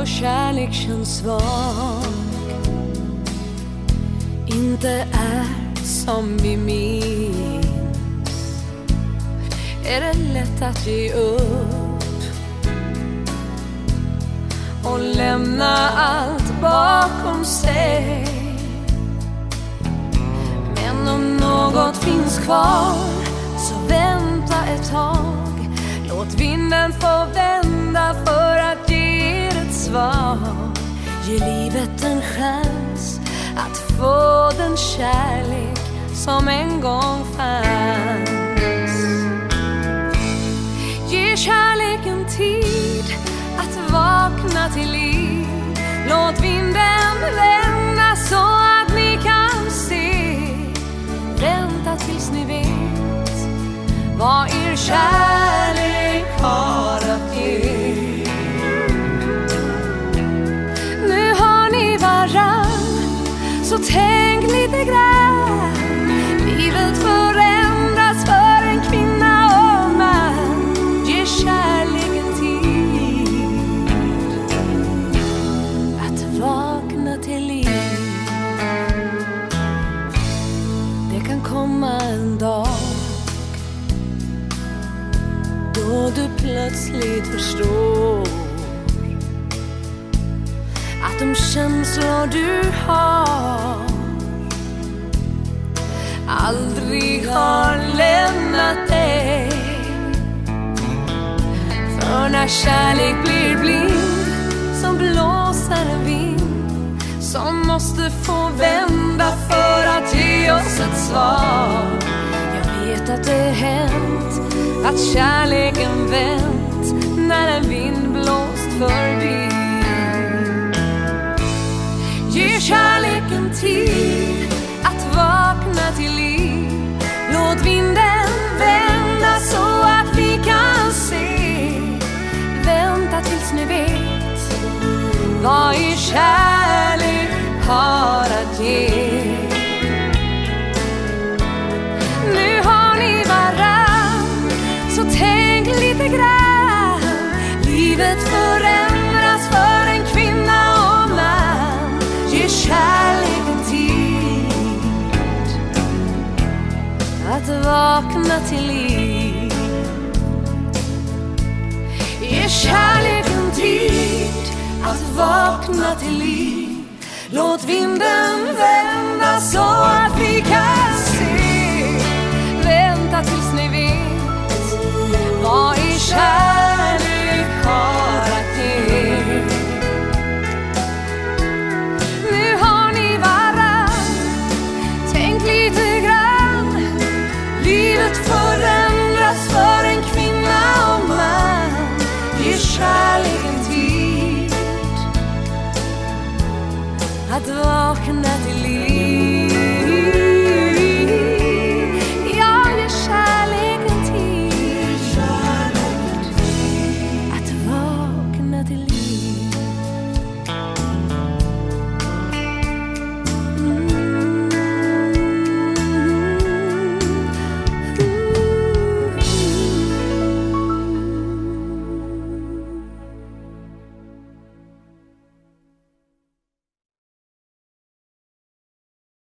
vår kärlek känns svag. Inte är som vi minns. Är det lätt att ge upp? Och lämna allt bakom sig. Men om något finns kvar Så vänta ett tag. Låt vinden få vända för Ge livet en chans att få den kärlek som en gång fanns. Ge kärleken tid att vakna till liv. Låt vinden vända. Så tänk lite grann. Livet förändras för en kvinna och man. Ge kärleken tid att vakna till liv. Det kan komma en dag då du plötsligt förstår de känslor du har. Aldrig har lämnat dig. För när kärlek blir blind som blåser en vind som måste få vända för att ge oss ett svar. Jag vet att det hänt att kärleken vänt. Vad er kärlek har att ge Nu har ni varann, så tänk lite grann. Livet förändras för en kvinna och man. Ge kärleken tid att vakna till liv. Ge kärleken vakna till liv. Låt vinden vända så att vi kan I cannot believe.